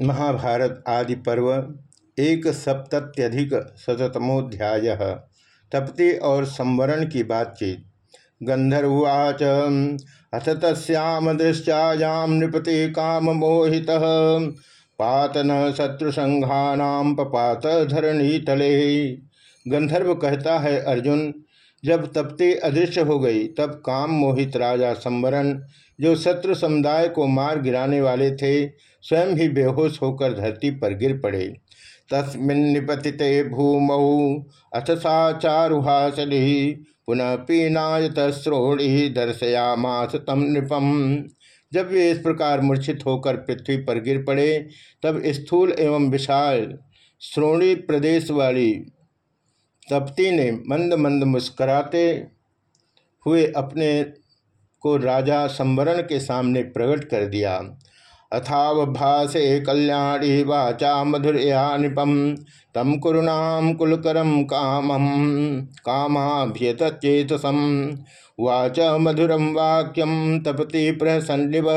महाभारत आदि पर्व एक सप्तत्यधिक शतमोध्याय तपति और संवरण की बातचीत। गंधर्वाच, अथ तस्याम दृश्चायाम नृपति काम मोहि पातन शत्रुसंघानाम पपात धरणी तले गंधर्व कहता है, अर्जुन जब तपते अदृश्य हो गई, तब काम मोहित राजा संवरण, जो शत्रु समुदाय को मार गिराने वाले थे, स्वयं भी बेहोश होकर धरती पर गिर पड़े। तस्मिन्निपतिते भूमौ, अथ सा चारुहासली पुनः पीनायत श्रोणी दर्शयामास तम नृपम। जब वे इस प्रकार मूर्छित होकर पृथ्वी पर गिर पड़े, तब स्थूल एवं विशाल श्रोणी प्रदेश वाली तप्ती ने मंद मंद मुस्कराते हुए अपने को राजा संवरण के सामने प्रकट कर दिया। अथावभासे कल्याणी वाचा मधुरया निपम। तम कुरुणाम कुलकरम कामम कामाभ्यतचेतसम वाच मधुरम वाक्यम तपति प्रसन्निव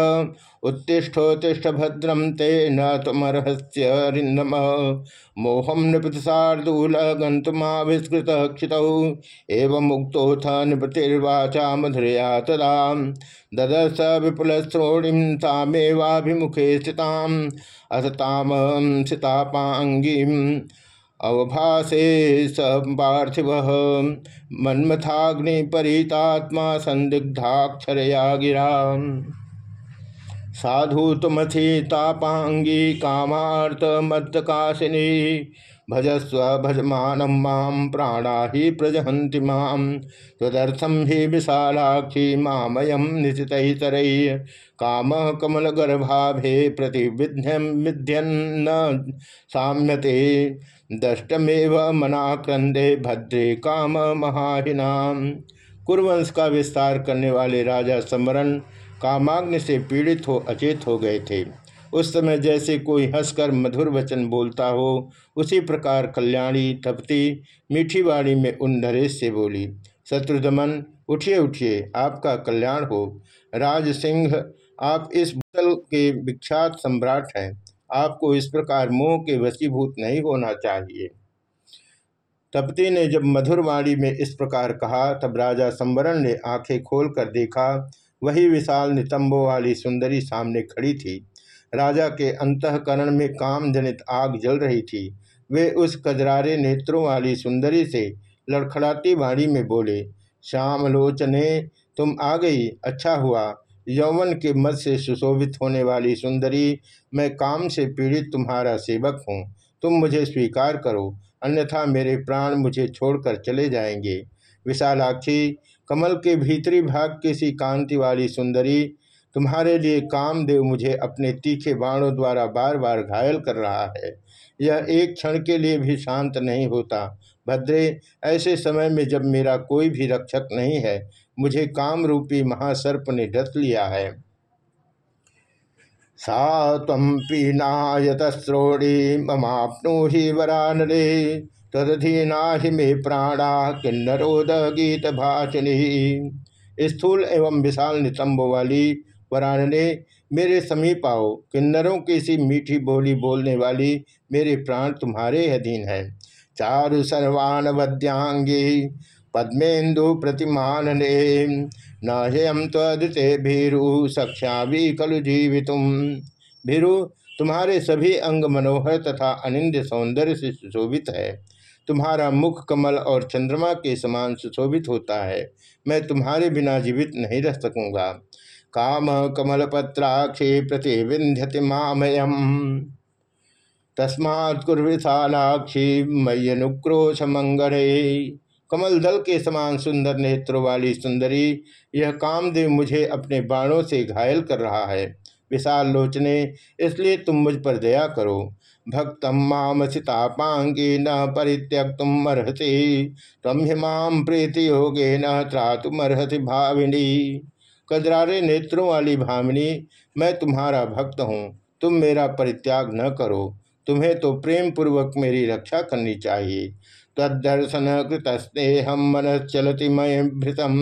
उत्तिष्ठोत्तिष्ठ भद्रम ते न तमर्हस्यरिंदम मोहम नृपतिशार्दूल गंतुमाविष्कृत क्षित एवं मुक्तोथ नृपतिर्वाचा मधुरया तदा। ददस विपुल श्रोणीम तामेवाभिमुखे स्थिताम, अथ ताम सितापांगी अवभासे पार्थिव। मन्मथाग्नि परितात्मा संदिग्धाक्षरया गिरा साधु तुमथि तापांगी कामार्थ मत्तकाशिनी भजस्व भजमान माम प्राणा ही प्रजहंति माम तदर्थम ही विशालाक्षी मामयम निशित काम कमल गर्भाभे प्रतिविध्यम विध्यन्न साम्यते। दष्टमेव मनाक्रंदे भद्रे काम महाहिना। कुरवंश का विस्तार करने वाले राजा समरण कामाग्नि से पीड़ित हो, अचेत हो गए थे। उस समय जैसे कोई हंसकर मधुर वचन बोलता हो, उसी प्रकार कल्याणी तपती मीठी वाणी में उन नरेश से बोली, शत्रुदमन, उठिए उठिए, आपका कल्याण हो। राज सिंह आप इस बुतल के विख्यात सम्राट हैं। आपको इस प्रकार मोह के वशीभूत नहीं होना चाहिए तपती ने जब मधुरवाणी में इस प्रकार कहा, तब राजा संवरण ने आँखें खोलकर देखा, वही विशाल नितंबों वाली सुंदरी सामने खड़ी थी। राजा के अंतकरण में काम जनित आग जल रही थी। वे उस कजरारे नेत्रों वाली सुंदरी से लड़खड़ाती वाणी में बोले श्याम लोचने तुम आ गई। अच्छा हुआ। यौवन के मत से सुशोभित होने वाली सुंदरी, मैं काम से पीड़ित तुम्हारा सेवक हूँ। तुम मुझे स्वीकार करो। अन्यथा मेरे प्राण मुझे छोड़कर चले जाएँगे। विशालाक्षी, कमल के भीतरी भाग की सी कांति वाली सुंदरी तुम्हारे लिए कामदेव मुझे अपने तीखे बाणों द्वारा बार बार घायल कर रहा है। यह एक क्षण के लिए भी शांत नहीं होता। भद्रे, ऐसे समय में जब मेरा कोई भी रक्षक नहीं है, मुझे काम रूपी महासर्प ने डस लिया है। सा तम पीनायतश्रोणी ममापनु ही वरानरे तदधीना ही मे प्राणा किन्नरोद गीत भाषिनी स्थूल एवं विशाल नितंब वाली वरानने मेरे समीप आओ। किन्नरों की सी मीठी बोली बोलने वाली मेरे प्राण तुम्हारे अधीन है। चारु सर्वान वद्यांगी, पद्मेन्दु प्रतिमान ने न हेयम तदते भीरु सक्षा भी कलु जीवित भीरु, तुम्हारे सभी अंग मनोहर तथा अनिंद सौंदर्य से सुशोभित है। तुम्हारा मुख कमल और चंद्रमा के समान सुशोभित होता है। मैं तुम्हारे बिना जीवित नहीं रह सकूँगा। काम कमलपत्राक्षे प्रतिविंध्यति मामयम। तस्मात् कुर्विशालाक्षी मय्यनुक्रोश मंगरे कमल दल के समान सुंदर नेत्रों वाली सुंदरी, यह कामदेव मुझे अपने बाणों से घायल कर रहा है। विशाल लोचने, इसलिए तुम मुझ पर दया करो। भक्तम माम सितापांगी न परित्यक तुम तम हिमाम प्रीति योगे न त्रातुमर्हति भाविनी। कजरारे नेत्रों वाली भामिनी, मैं तुम्हारा भक्त हूँ। तुम मेरा परित्याग न करो। तुम्हें तो प्रेम पूर्वक मेरी रक्षा करनी चाहिए। तदर्शन कृतस्नेहम मनश्चलति मयभृतम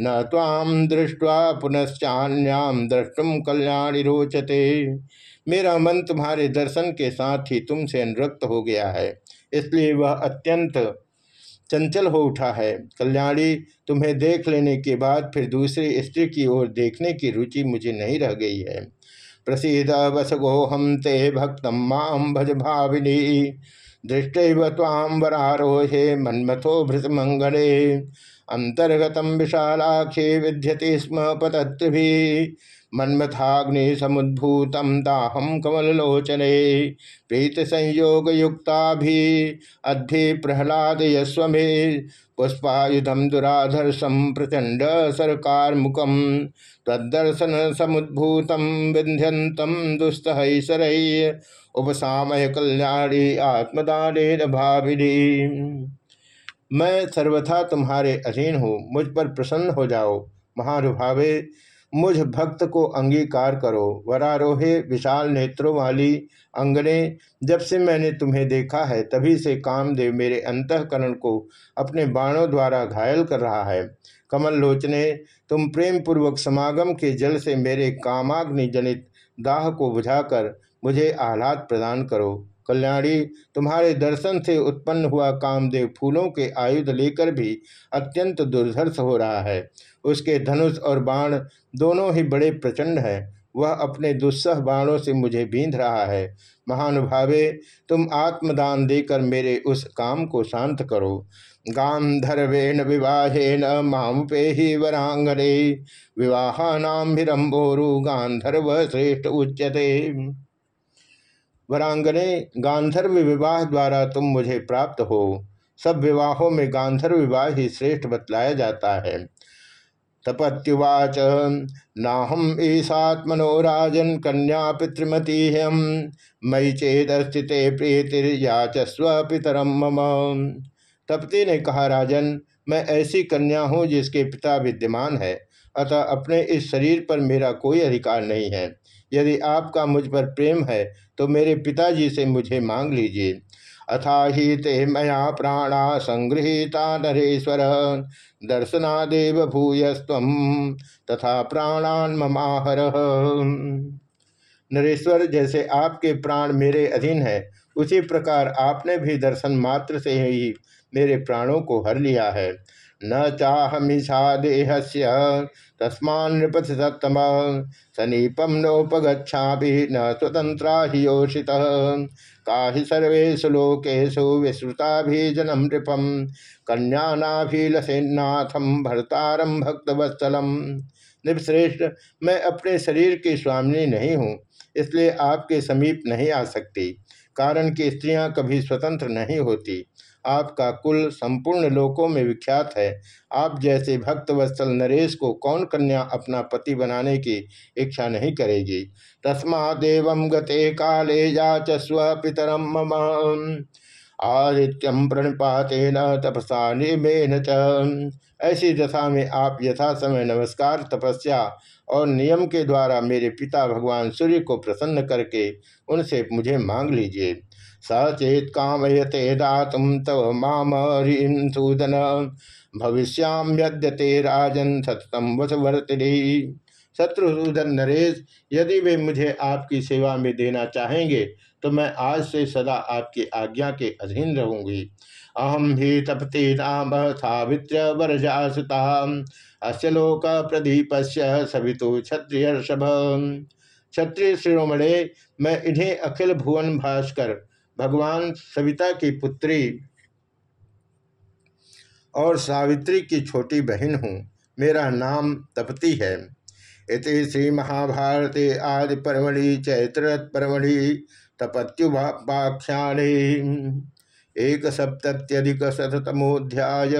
न ताम दृष्टवा पुनश्चान्याम द्रष्टुम कल्याणी रोचते। मेरा मन तुम्हारे दर्शन के साथ ही तुमसे अनुरक्त हो गया है। इसलिए वह अत्यंत चंचल हो उठा है। कल्याणी, तुम्हें देख लेने के बाद फिर दूसरी स्त्री की ओर देखने की रुचि मुझे नहीं रह गई है। प्रसिद वसगोहम ते भक्त माम भज भाविनी। दृष्ट ताम वरारोहे मन्मथो भृतमंगले अंतर्गत विशालाक्षे विद्यते स्म पतत्रि मन्मथाग्नि समुद्भूतम दाहम कमलोचने प्रीत संयोग युक्ता भी अद्धि प्रहलाद यस्वे पुष्पायुधम दुराधर्षम प्रचंड सरकार मुखम तदर्शन समुद्भूतम विध्यंतम दुस्तः उपसामय कल्याणी आत्मदान भाविनी मैं सर्वथा तुम्हारे अधीन हूँ, मुझ पर प्रसन्न हो जाओ, महानुभावे। मुझ भक्त को अंगीकार करो। वरारोहे विशाल नेत्रों वाली अंगने, जब से मैंने तुम्हें देखा है, तभी से कामदेव मेरे अंतकरण को अपने बाणों द्वारा घायल कर रहा है। कमल लोचने, तुम प्रेम पूर्वक समागम के जल से मेरे कामाग्नि जनित दाह को बुझाकर मुझे आह्लाद प्रदान करो। कल्याणी, तुम्हारे दर्शन से उत्पन्न हुआ कामदेव फूलों के आयुध लेकर भी अत्यंत दुर्धर्ष हो रहा है। उसके धनुष और बाण दोनों ही बड़े प्रचंड हैं। वह अपने दुस्सह बाणों से मुझे बींध रहा है। महानुभावे, तुम आत्मदान देकर मेरे उस काम को शांत करो। गांधर्वेण विवाहेन मामुपे ही वरांगने। विवाहानाम्भिरम्भोरु गांधर्व श्रेष्ठ उच्यते। वरांगने, गांधर्व विवाह द्वारा तुम मुझे प्राप्त हो। सब विवाहों में गांधर्व विवाह ही श्रेष्ठ बतलाया जाता है। तपत्युवाच। नाहम ईसात्मनो राजन कन्या पितृमती हम मई चेत स्थित प्रीतिर्याचस्व पितरम मम। तपति ने कहा, राजन, मैं ऐसी कन्या हूँ जिसके पिता विद्यमान है। अतः अपने इस शरीर पर मेरा कोई अधिकार नहीं है। यदि आपका मुझ पर प्रेम है तो मेरे पिताजी से मुझे मांग लीजिए। अथा ही ते मया प्राणा संगृहीता नरेश्वर। दर्शनादेव भूयस्व तथा प्राणान ममाहर नरेश्वर, जैसे आपके प्राण मेरे अधीन है, उसी प्रकार आपने भी दर्शन मात्र से ही मेरे प्राणों को हर लिया है। न चाहमीषा देह से तस्मा नृपथ सत्तम। सनीपम नोपगछा न स्वतंत्रा ही योषिता। का ही सर्वेशु लोकेशु विश्रुताभिजनम नृपम। कन्यानाभिलसेन्नाथम भरतारम भक्तवत्सलम। निपश्रेष्ठ, मैं अपने शरीर की स्वामिनी नहीं हूँ, इसलिए आपके समीप नहीं आ सकती, कारण कि स्त्रियाँ कभी स्वतंत्र नहीं होती। आपका कुल संपूर्ण लोकों में विख्यात है। आप जैसे भक्त वत्सल नरेश को कौन कन्या अपना पति बनाने की इच्छा नहीं करेगी? तस्मादेव गते काले याचस्व पितरम मम। आदित्यम प्रणपाते न तपसा निमेन च। ऐसी दशा में आप यथा समय नमस्कार, तपस्या और नियम के द्वारा मेरे पिता भगवान सूर्य को प्रसन्न करके उनसे मुझे मांग लीजिए। सचेत कामयते दातुम तव मामरीं सूदन। भविष्याम्यद्यते राजन सततम वसवर्तिनी। शत्रुसूदन नरेश, यदि वे मुझे आपकी सेवा में देना चाहेंगे तो मैं आज से सदा आपकी आज्ञा के अधीन रहूँगी। अहम भी तपति नाम सावित्र वरजासुता। अस्य लोक प्रदीप से सवितु क्षत्रिय क्षत्रिय शिरोमणे, मैं इन्हें अखिल भुवन भास्कर भगवान सविता की पुत्री और सावित्री की छोटी बहन हूँ। मेरा नाम तपति है। इति श्री महाभारते आदि परमढ़ि चैत्र परमढ़ि तपत्युपाख्याने एक सप्तत्यधिक शतमोध्याय